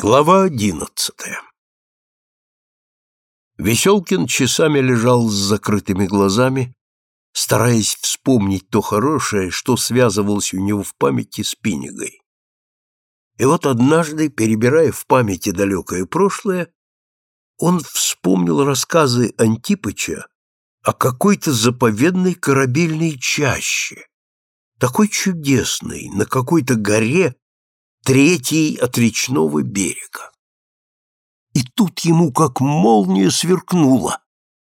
Глава одиннадцатая Веселкин часами лежал с закрытыми глазами, стараясь вспомнить то хорошее, что связывалось у него в памяти с Пинигой. И вот однажды, перебирая в памяти далекое прошлое, он вспомнил рассказы Антипыча о какой-то заповедной корабельной чаще, такой чудесной, на какой-то горе третий от речного берега. И тут ему как молния сверкнула.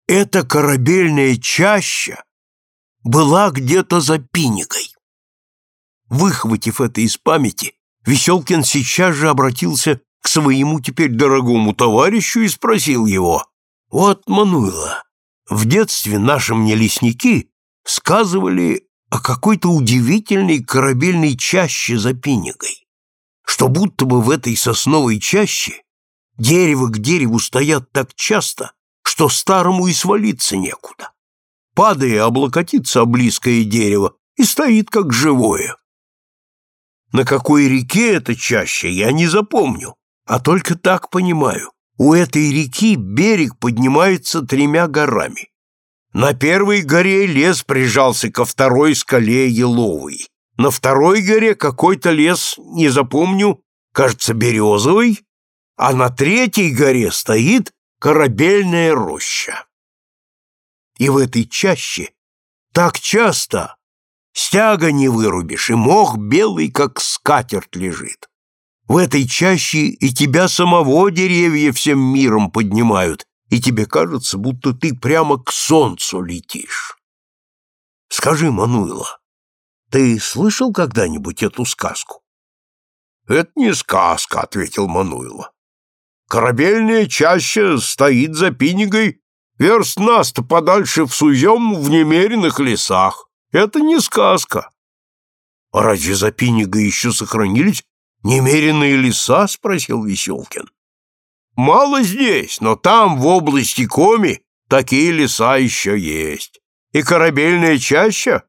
Эта корабельная чаща была где-то за пиникой. Выхватив это из памяти, Веселкин сейчас же обратился к своему теперь дорогому товарищу и спросил его, «Вот, Мануила, в детстве наши мне лесники сказывали о какой-то удивительной корабельной чаще за Пинигой что будто бы в этой сосновой чаще дерево к дереву стоят так часто, что старому и свалиться некуда. Падая, облокотится о близкое дерево и стоит как живое. На какой реке это чаще, я не запомню, а только так понимаю. У этой реки берег поднимается тремя горами. На первой горе лес прижался ко второй скале еловой. На второй горе какой-то лес, не запомню, кажется, березовый, а на третьей горе стоит корабельная роща. И в этой чаще так часто стяга не вырубишь, и мох белый, как скатерть, лежит. В этой чаще и тебя самого деревья всем миром поднимают, и тебе кажется, будто ты прямо к солнцу летишь. Скажи, Мануила, ты слышал когда-нибудь эту сказку? Это не сказка, ответил Мануило. Корабельная чаще стоит за Пинигой, верст нас-то подальше в Суем в немеренных лесах. Это не сказка. А разве за Пинигой еще сохранились немеренные леса? спросил Веселкин. Мало здесь, но там, в области Коми, такие леса еще есть. И корабельная чаща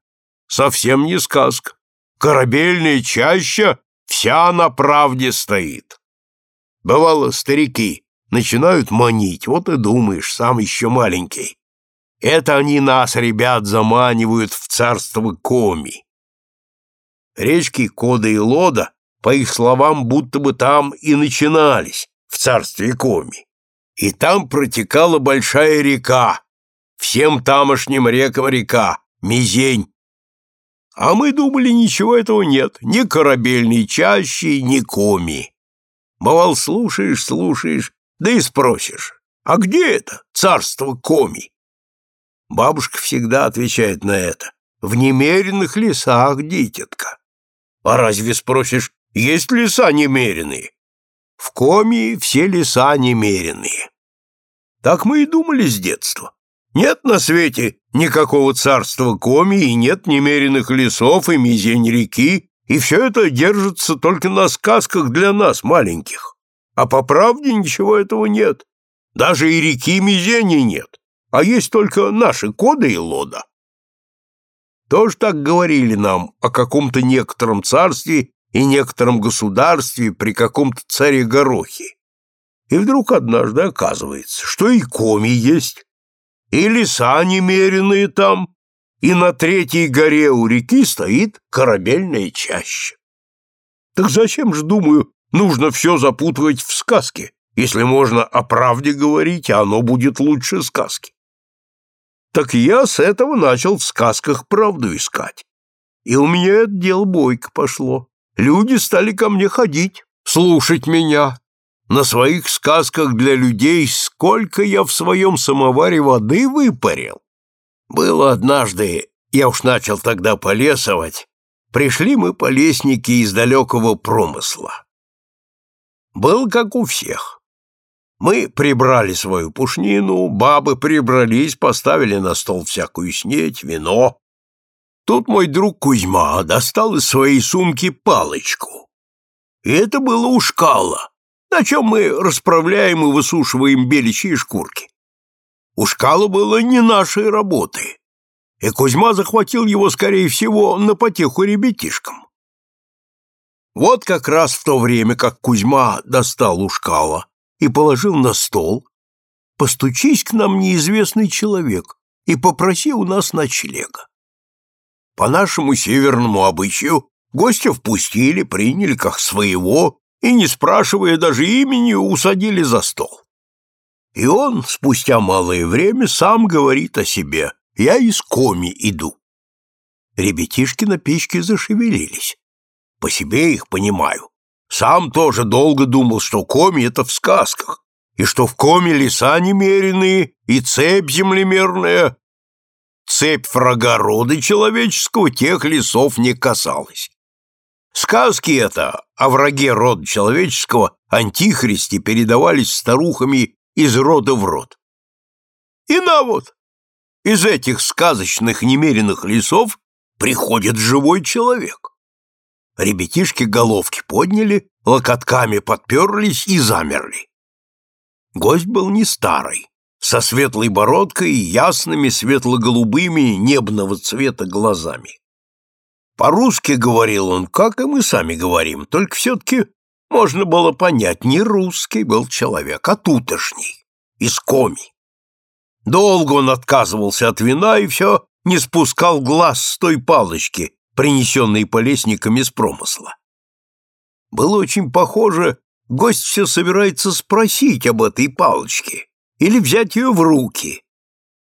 совсем не сказка. Корабельная чаща вся на правде стоит. Бывало, старики начинают манить, вот и думаешь, сам еще маленький. Это они нас, ребят, заманивают в царство Коми. Речки Кода и Лода, по их словам, будто бы там и начинались, в царстве Коми. И там протекала большая река, всем тамошним рекам река, Мизень, а мы думали, ничего этого нет, ни корабельной чащи, ни коми. Бывал, слушаешь, слушаешь, да и спросишь, а где это, царство коми? Бабушка всегда отвечает на это. В немеренных лесах, дитятка. А разве спросишь, есть леса немеренные? В коми все леса немеренные. Так мы и думали с детства. Нет на свете никакого царства коми и нет немеренных лесов и мизень реки, и все это держится только на сказках для нас, маленьких. А по правде ничего этого нет. Даже и реки мизени нет, а есть только наши коды и лода. Тоже так говорили нам о каком-то некотором царстве и некотором государстве при каком-то царе Горохе. И вдруг однажды оказывается, что и коми есть, и леса немеренные там, и на третьей горе у реки стоит корабельная чаща. Так зачем же, думаю, нужно все запутывать в сказке, если можно о правде говорить, а оно будет лучше сказки? Так я с этого начал в сказках правду искать. И у меня это дело бойко пошло. Люди стали ко мне ходить, слушать меня, на своих сказках для людей сколько я в своем самоваре воды выпарил. Было однажды, я уж начал тогда полесовать, пришли мы по лестнике из далекого промысла. Был как у всех. Мы прибрали свою пушнину, бабы прибрались, поставили на стол всякую снеть, вино. Тут мой друг Кузьма достал из своей сумки палочку. И это было у шкала на чем мы расправляем и высушиваем беличьи шкурки. У шкала было не нашей работы, и Кузьма захватил его, скорее всего, на потеху ребятишкам. Вот как раз в то время, как Кузьма достал ушкала и положил на стол, постучись к нам неизвестный человек и попроси у нас ночлега. По нашему северному обычаю гостя впустили, приняли как своего и, не спрашивая даже имени, усадили за стол. И он, спустя малое время, сам говорит о себе «Я из коми иду». Ребятишки на печке зашевелились. По себе их понимаю. Сам тоже долго думал, что коми — это в сказках, и что в коме леса немеренные и цепь землемерная. Цепь врага рода человеческого тех лесов не касалась. Сказки это о враге рода человеческого, антихристе, передавались старухами из рода в род. И на вот, из этих сказочных немеренных лесов приходит живой человек. Ребятишки головки подняли, локотками подперлись и замерли. Гость был не старый, со светлой бородкой и ясными светло-голубыми небного цвета глазами. По-русски говорил он, как и мы сами говорим, только все-таки можно было понять, не русский был человек, а тутошний, из коми. Долго он отказывался от вина и все не спускал глаз с той палочки, принесенной полесниками с промысла. Было очень похоже, гость все собирается спросить об этой палочке или взять ее в руки,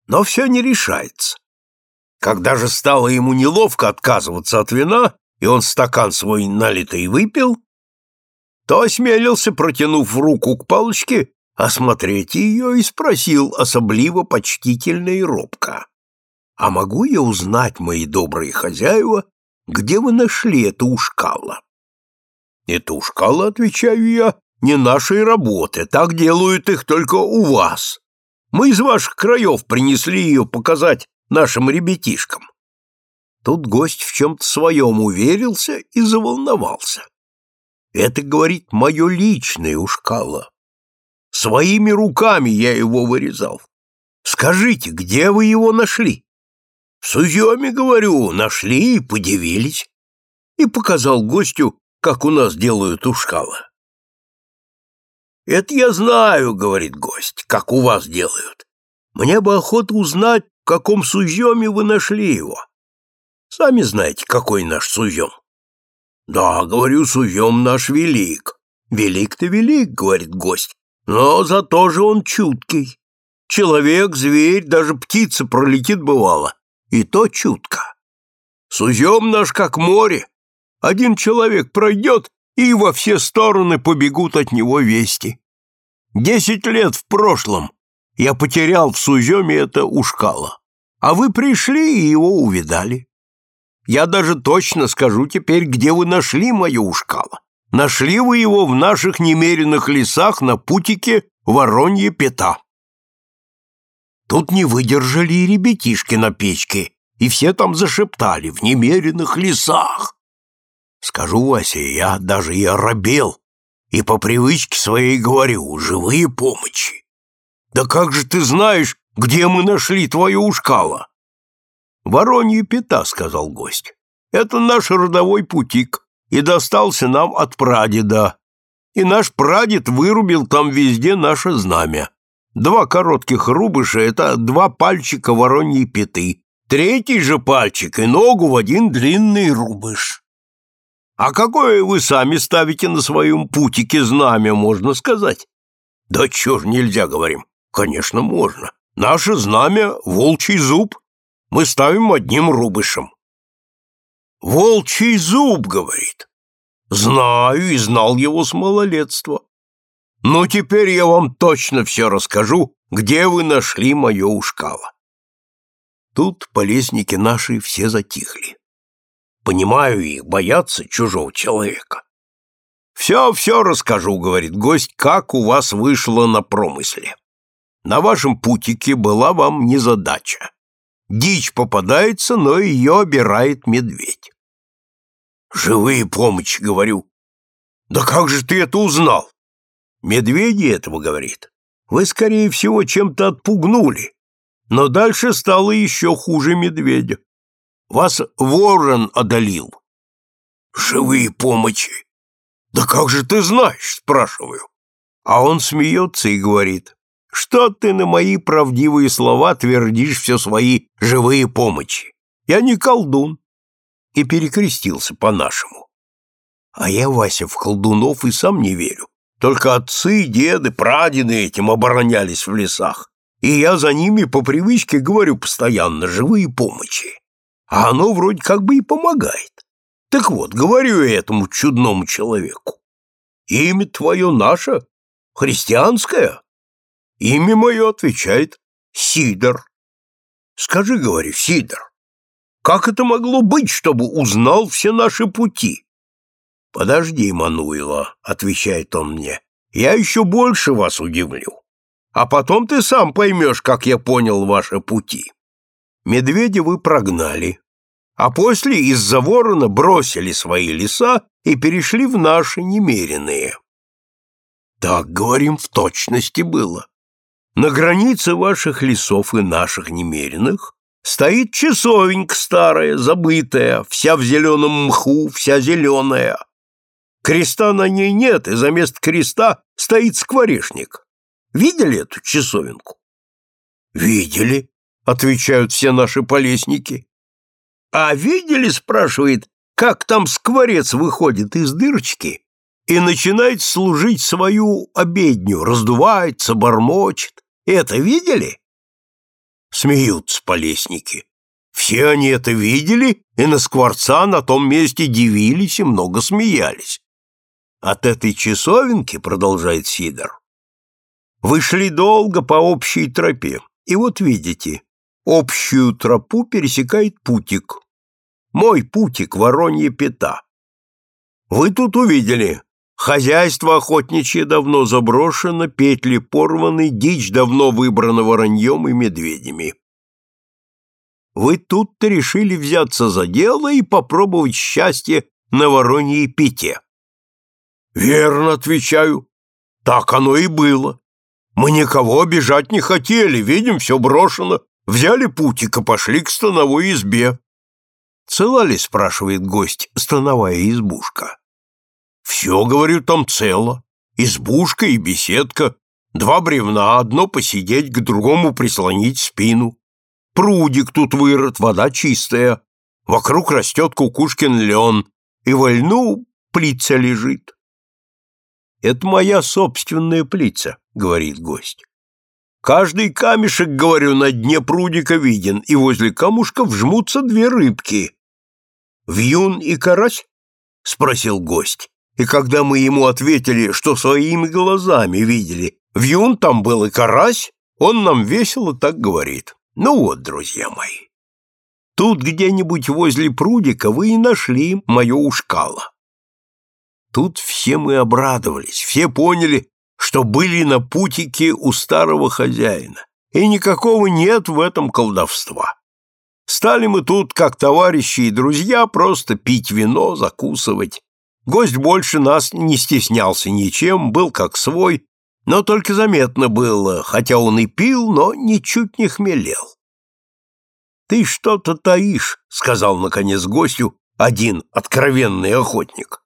но все не решается. Когда же стало ему неловко отказываться от вина, и он стакан свой налитый выпил, то осмелился, протянув руку к палочке, осмотреть ее и спросил особливо почтительно и робко. «А могу я узнать, мои добрые хозяева, где вы нашли это ушкало? Это ушкало, отвечаю я, не нашей работы, так делают их только у вас. Мы из ваших краев принесли ее показать нашим ребятишкам. Тут гость в чем-то своем уверился и заволновался. Это, говорит, мое личное ушкало. Своими руками я его вырезал. Скажите, где вы его нашли? В Суземе, говорю, нашли и подивились. И показал гостю, как у нас делают ушкала. «Это я знаю, — говорит гость, — как у вас делают. Мне бы охота узнать, каком суземе вы нашли его. Сами знаете, какой наш сузем». «Да, — говорю, — сузем наш велик. Велик-то велик, — говорит гость, — но зато же он чуткий. Человек, зверь, даже птица пролетит бывало, и то чутко. Сузем наш как море. Один человек пройдет, и во все стороны побегут от него вести. Десять лет в прошлом я потерял в Суземе это ушкало, а вы пришли и его увидали. Я даже точно скажу теперь, где вы нашли мое ушкало. Нашли вы его в наших немеренных лесах на путике Воронье Пята. Тут не выдержали и ребятишки на печке, и все там зашептали в немеренных лесах. Скажу, Вася, я даже и оробел, и по привычке своей говорю, живые помощи. Да как же ты знаешь, где мы нашли твое ушкало? Воронье пята, сказал гость. Это наш родовой путик, и достался нам от прадеда. И наш прадед вырубил там везде наше знамя. Два коротких рубыша — это два пальчика вороньей пяты. Третий же пальчик и ногу в один длинный рубыш. А какое вы сами ставите на своем путике знамя, можно сказать? Да чё ж нельзя, говорим. Конечно, можно. Наше знамя — волчий зуб. Мы ставим одним рубышем. Волчий зуб, говорит. Знаю и знал его с малолетства. Но теперь я вам точно все расскажу, где вы нашли мое ушкало. Тут полезники наши все затихли. Понимаю их, боятся чужого человека. «Все-все расскажу», — говорит гость, — «как у вас вышло на промысле. На вашем путике была вам незадача. Дичь попадается, но ее обирает медведь». «Живые помощи», — говорю. «Да как же ты это узнал?» Медведи этого говорит. Вы, скорее всего, чем-то отпугнули. Но дальше стало еще хуже медведя. Вас ворон одолел. Живые помощи. Да как же ты знаешь, спрашиваю. А он смеется и говорит, что ты на мои правдивые слова твердишь все свои живые помощи? Я не колдун. И перекрестился по-нашему. А я, Вася, в колдунов и сам не верю. Только отцы, деды, прадеды этим оборонялись в лесах. И я за ними по привычке говорю постоянно живые помощи. А оно вроде как бы и помогает. Так вот, говорю я этому чудному человеку. Имя твое наше, христианское? Имя мое отвечает Сидор. Скажи, говорю, Сидор, как это могло быть, чтобы узнал все наши пути? Подожди, Мануила, отвечает он мне, я еще больше вас удивлю. А потом ты сам поймешь, как я понял ваши пути. Медведя вы прогнали, а после из-за ворона бросили свои леса и перешли в наши немеренные. Так, говорим, в точности было. На границе ваших лесов и наших немеренных стоит часовенька старая, забытая, вся в зеленом мху, вся зеленая. Креста на ней нет, и за место креста стоит скворечник. Видели эту часовенку? Видели, отвечают все наши полесники. А видели, спрашивает, как там скворец выходит из дырочки и начинает служить свою обедню, раздувается, бормочет. Это видели? Смеются полесники. Все они это видели, и на скворца на том месте дивились и много смеялись. От этой часовенки, продолжает Сидор, вышли долго по общей тропе, и вот видите, Общую тропу пересекает путик. Мой путик, воронье пята. Вы тут увидели. Хозяйство охотничье давно заброшено, петли порваны, дичь давно выбрана вороньем и медведями. Вы тут-то решили взяться за дело и попробовать счастье на вороньей пяте. Верно, отвечаю. Так оно и было. Мы никого обижать не хотели, видим, все брошено, Взяли путик и пошли к становой избе. «Цела ли?» — спрашивает гость, становая избушка. «Все, говорю, там цело. Избушка и беседка, два бревна, одно посидеть, к другому прислонить спину. Прудик тут вырод, вода чистая. Вокруг растет кукушкин лен, и во льну плица лежит». «Это моя собственная плица», — говорит гость. Каждый камешек, говорю, на дне прудика виден, и возле камушков жмутся две рыбки. «Вьюн и карась?» — спросил гость. И когда мы ему ответили, что своими глазами видели, вьюн там был и карась, он нам весело так говорит. Ну вот, друзья мои, тут где-нибудь возле прудика вы и нашли мое ушкало. Тут все мы обрадовались, все поняли, что были на путике у старого хозяина, и никакого нет в этом колдовства. Стали мы тут, как товарищи и друзья, просто пить вино, закусывать. Гость больше нас не стеснялся ничем, был как свой, но только заметно было, хотя он и пил, но ничуть не хмелел. «Ты что-то таишь», — сказал, наконец, гостю один откровенный охотник.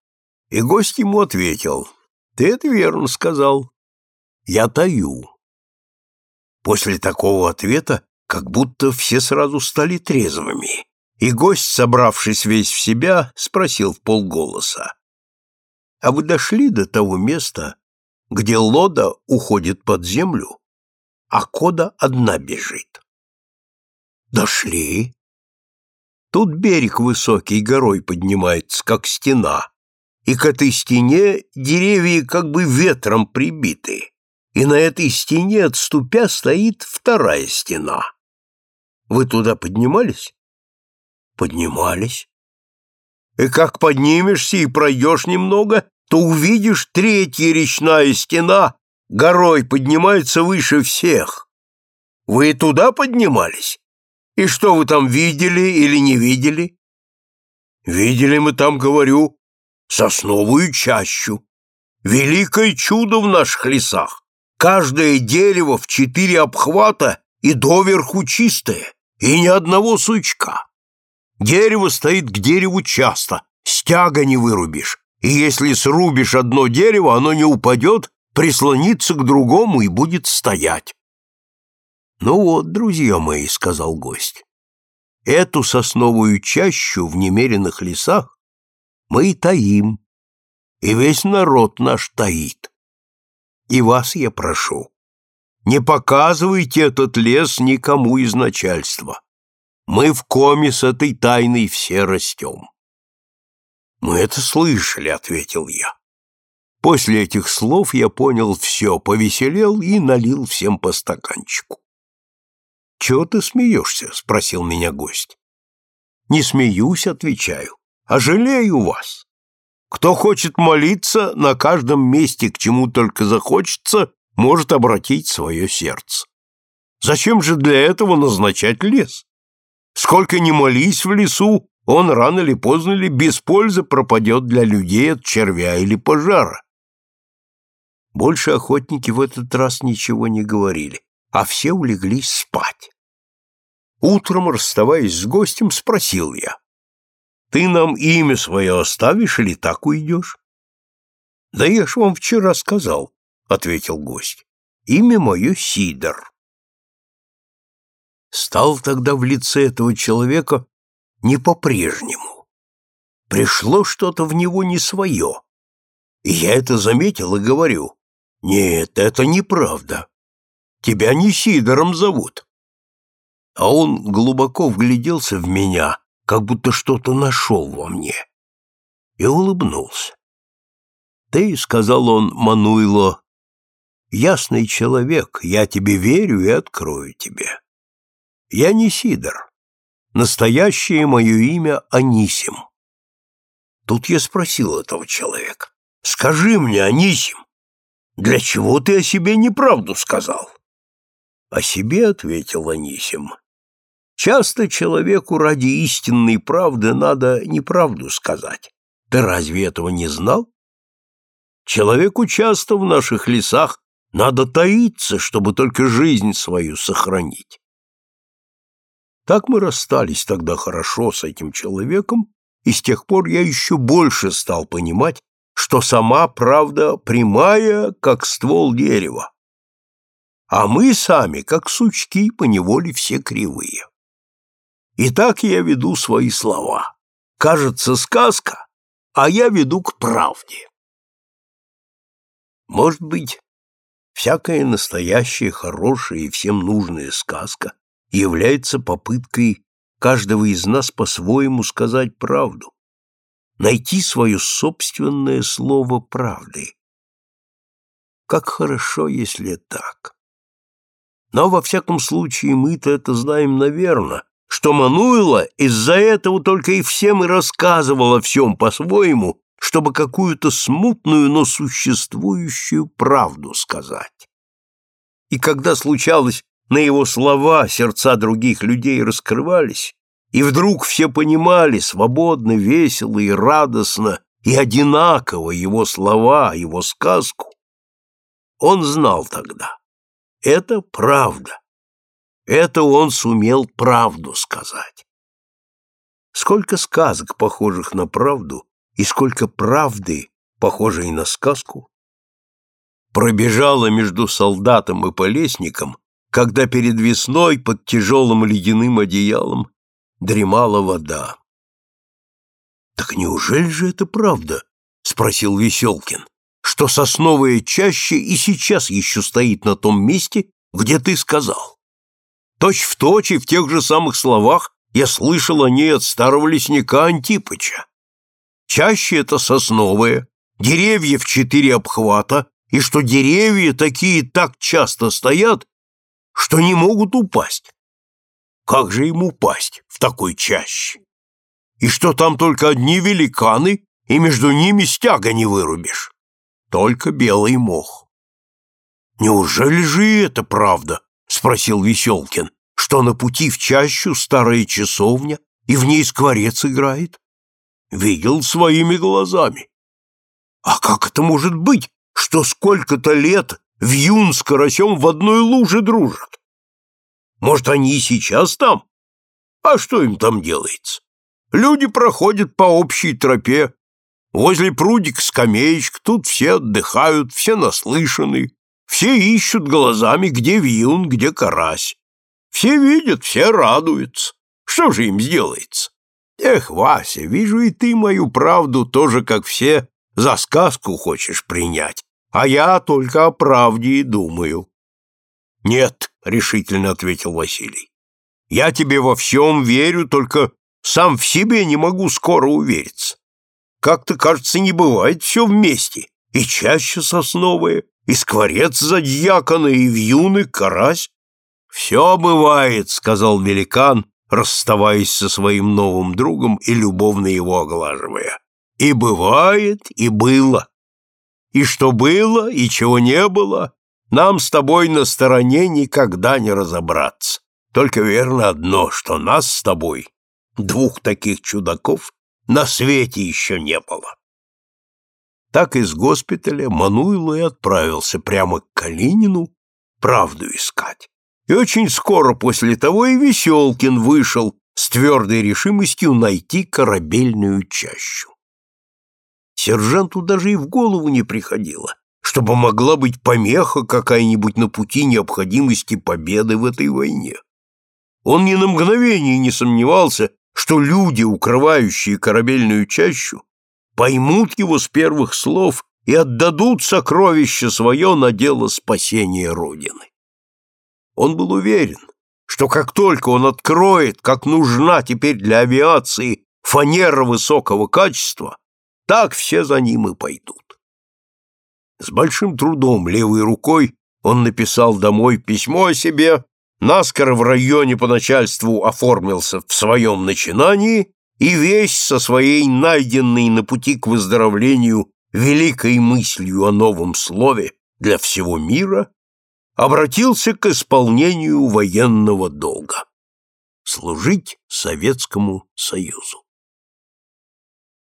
И гость ему ответил, ты это верно сказал. Я таю. После такого ответа как будто все сразу стали трезвыми, и гость, собравшись весь в себя, спросил в полголоса. «А вы дошли до того места, где лода уходит под землю, а кода одна бежит?» «Дошли?» Тут берег высокий горой поднимается, как стена, и к этой стене деревья как бы ветром прибиты, и на этой стене, отступя, стоит вторая стена. Вы туда поднимались? Поднимались. И как поднимешься и пройдешь немного, то увидишь третья речная стена, горой поднимается выше всех. Вы туда поднимались? И что вы там видели или не видели? Видели мы там, говорю, сосновую чащу. Великое чудо в наших лесах. Каждое дерево в четыре обхвата и доверху чистое, и ни одного сучка. Дерево стоит к дереву часто, стяга не вырубишь, и если срубишь одно дерево, оно не упадет, прислонится к другому и будет стоять. «Ну вот, друзья мои», — сказал гость, — «эту сосновую чащу в немеренных лесах мы и таим, и весь народ наш таит. И вас я прошу, не показывайте этот лес никому из начальства. Мы в коме с этой тайной все растем». «Мы это слышали», — ответил я. После этих слов я понял все, повеселел и налил всем по стаканчику. «Чего ты смеешься?» — спросил меня гость. «Не смеюсь», — отвечаю, — «а жалею вас. Кто хочет молиться, на каждом месте, к чему только захочется, может обратить свое сердце. Зачем же для этого назначать лес? Сколько ни молись в лесу, он рано или поздно ли без пользы пропадет для людей от червя или пожара. Больше охотники в этот раз ничего не говорили, а все улеглись спать. Утром, расставаясь с гостем, спросил я, «Ты нам имя свое оставишь или так уйдешь?» «Да я ж вам вчера сказал», — ответил гость, «имя мое Сидор». Стал тогда в лице этого человека не по-прежнему. Пришло что-то в него не свое. И я это заметил и говорю, «Нет, это неправда. Тебя не Сидором зовут». А он глубоко вгляделся в меня, как будто что-то нашел во мне, и улыбнулся. «Ты, — сказал он Мануйло, — ясный человек, я тебе верю и открою тебе. Я не Сидор, Настоящее мое имя Анисим. Тут я спросил этого человека. Скажи мне, Анисим, для чего ты о себе неправду сказал? О себе ответил Анисим. Часто человеку ради истинной правды надо неправду сказать. Ты разве этого не знал? Человеку часто в наших лесах надо таиться, чтобы только жизнь свою сохранить. Так мы расстались тогда хорошо с этим человеком, и с тех пор я еще больше стал понимать, что сама правда прямая, как ствол дерева, а мы сами, как сучки, поневоле все кривые. И так я веду свои слова. Кажется, сказка, а я веду к правде. Может быть, всякая настоящая, хорошая и всем нужная сказка является попыткой каждого из нас по-своему сказать правду, найти свое собственное слово правды. Как хорошо, если так. Но, во всяком случае, мы-то это знаем, наверное, что Мануила из-за этого только и всем и рассказывал о всем по-своему, чтобы какую-то смутную, но существующую правду сказать. И когда случалось на его слова сердца других людей раскрывались, и вдруг все понимали свободно, весело и радостно и одинаково его слова, его сказку. Он знал тогда. Это правда. Это он сумел правду сказать. Сколько сказок, похожих на правду, и сколько правды, похожей на сказку, пробежало между солдатом и полесником когда перед весной под тяжелым ледяным одеялом дремала вода. «Так неужели же это правда?» — спросил Веселкин, «что сосновая чаще и сейчас еще стоит на том месте, где ты сказал. Точь в точь и в тех же самых словах я слышал о ней от старого лесника Антипыча. Чаще это сосновая, деревьев четыре обхвата, и что деревья такие так часто стоят, что не могут упасть. Как же им упасть в такой чаще? И что там только одни великаны, и между ними стяга не вырубишь. Только белый мох. «Неужели же это правда?» — спросил Веселкин, что на пути в чащу старая часовня, и в ней скворец играет. Видел своими глазами. А как это может быть, что сколько-то лет Вьюн с карасем в одной луже дружат. Может, они и сейчас там? А что им там делается? Люди проходят по общей тропе. Возле прудик скамеечек, тут все отдыхают, все наслышаны, все ищут глазами, где вьюн, где карась. Все видят, все радуются. Что же им сделается? Эх, Вася, вижу и ты мою правду тоже, как все, за сказку хочешь принять, а я только о правде и думаю. Нет, решительно ответил Василий. Я тебе во всем верю, только сам в себе не могу скоро увериться. Как-то, кажется, не бывает все вместе. И чаще сосновые, и скворец за дьякона, и вьюны, карась. Все бывает, сказал великан, расставаясь со своим новым другом и любовно его оглаживая. И бывает, и было. И что было, и чего не было, нам с тобой на стороне никогда не разобраться. Только верно одно, что нас с тобой, двух таких чудаков, на свете еще не было. Так из госпиталя Мануйло и отправился прямо к Калинину правду искать. И очень скоро после того и Веселкин вышел с твердой решимостью найти корабельную чащу. Сержанту даже и в голову не приходило, чтобы могла быть помеха какая-нибудь на пути необходимости победы в этой войне. Он ни на мгновение не сомневался, что люди, укрывающие корабельную чащу, поймут его с первых слов и отдадут сокровище свое на дело спасения Родины. Он был уверен, что как только он откроет, как нужна теперь для авиации фанера высокого качества, так все за ним и пойдут. С большим трудом левой рукой он написал домой письмо о себе, наскоро в районе по начальству оформился в своем начинании и весь со своей найденной на пути к выздоровлению великой мыслью о новом слове для всего мира обратился к исполнению военного долга – служить Советскому Союзу.